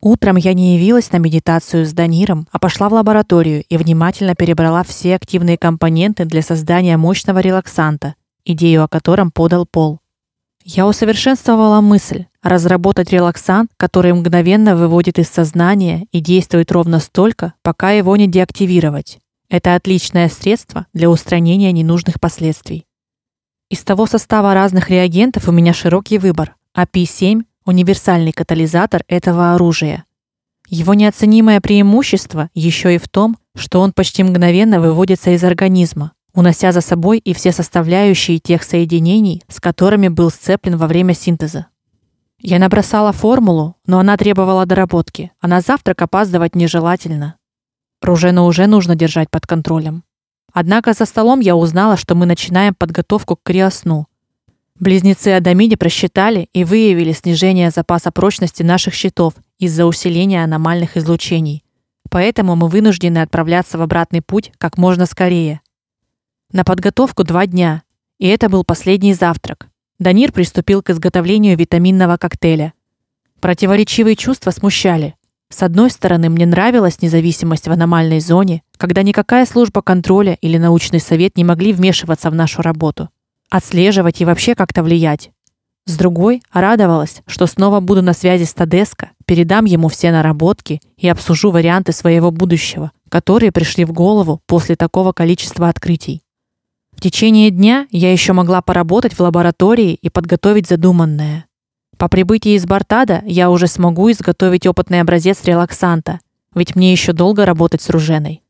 Утром я не явилась на медитацию с Даниром, а пошла в лабораторию и внимательно перебрала все активные компоненты для создания мощного релаксанта, идею о котором подал Пол. Я усовершенствовала мысль разработать релаксант, который мгновенно выводит из сознания и действует ровно столько, пока его не деактивировать. Это отличное средство для устранения ненужных последствий. Из того состава разных реагентов у меня широкий выбор. API-7 универсальный катализатор этого оружия. Его неоценимое преимущество еще и в том, что он почти мгновенно выводится из организма, унося за собой и все составляющие тех соединений, с которыми был сцеплен во время синтеза. Я набросала формулу, но она требовала доработки, а на завтрак опаздывать нежелательно. Ружену уже нужно держать под контролем. Однако за столом я узнала, что мы начинаем подготовку к криосну, Близнецы Адамиди просчитали и выявили снижение запаса прочности наших щитов из-за усиления аномальных излучений. Поэтому мы вынуждены отправляться в обратный путь как можно скорее. На подготовку два дня, и это был последний завтрак. Данир приступил к изготовлению витаминного коктейля. Противоречивые чувства смущали. С одной стороны, мне нравилась независимость в аномальной зоне, когда никакая служба контроля или научный совет не могли вмешиваться в нашу работу отслеживать и вообще как-то влиять. С другой, радовалась, что снова буду на связи с Тадеско, передам ему все наработки и обсужу варианты своего будущего, которые пришли в голову после такого количества открытий. В течение дня я еще могла поработать в лаборатории и подготовить задуманное. По прибытии из Бартада я уже смогу изготовить опытный образец релаксанта, ведь мне еще долго работать с Руженой.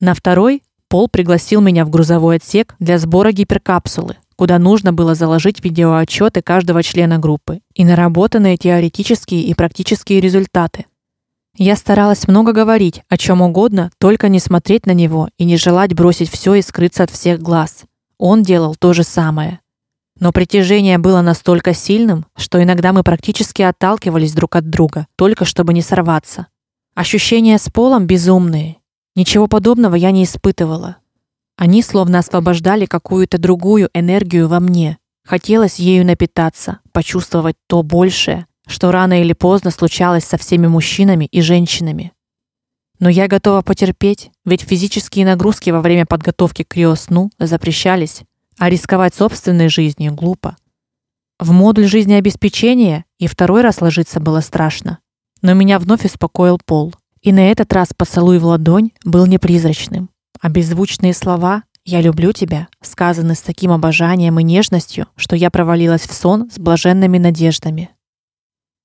На второй Пол пригласил меня в грузовой отсек для сбора гиперкапсулы, куда нужно было заложить видеоотчеты каждого члена группы и наработанные теоретические и практические результаты. Я старалась много говорить о чем угодно, только не смотреть на него и не желать бросить все и скрыться от всех глаз. Он делал то же самое. Но притяжение было настолько сильным, что иногда мы практически отталкивались друг от друга, только чтобы не сорваться. Ощущения с полом безумные, Ничего подобного я не испытывала. Они словно освобождали какую-то другую энергию во мне. Хотелось ею напитаться, почувствовать то большее, что рано или поздно случалось со всеми мужчинами и женщинами. Но я готова потерпеть, ведь физические нагрузки во время подготовки к криосну запрещались, а рисковать собственной жизнью глупо. В модуль жизнеобеспечения и второй раз ложиться было страшно. Но меня вновь успокоил Пол. И на этот раз поцелуй в ладонь был не призрачным, а беззвучные слова "Я люблю тебя" сказаны с таким обожанием и нежностью, что я провалилась в сон с блаженными надеждами.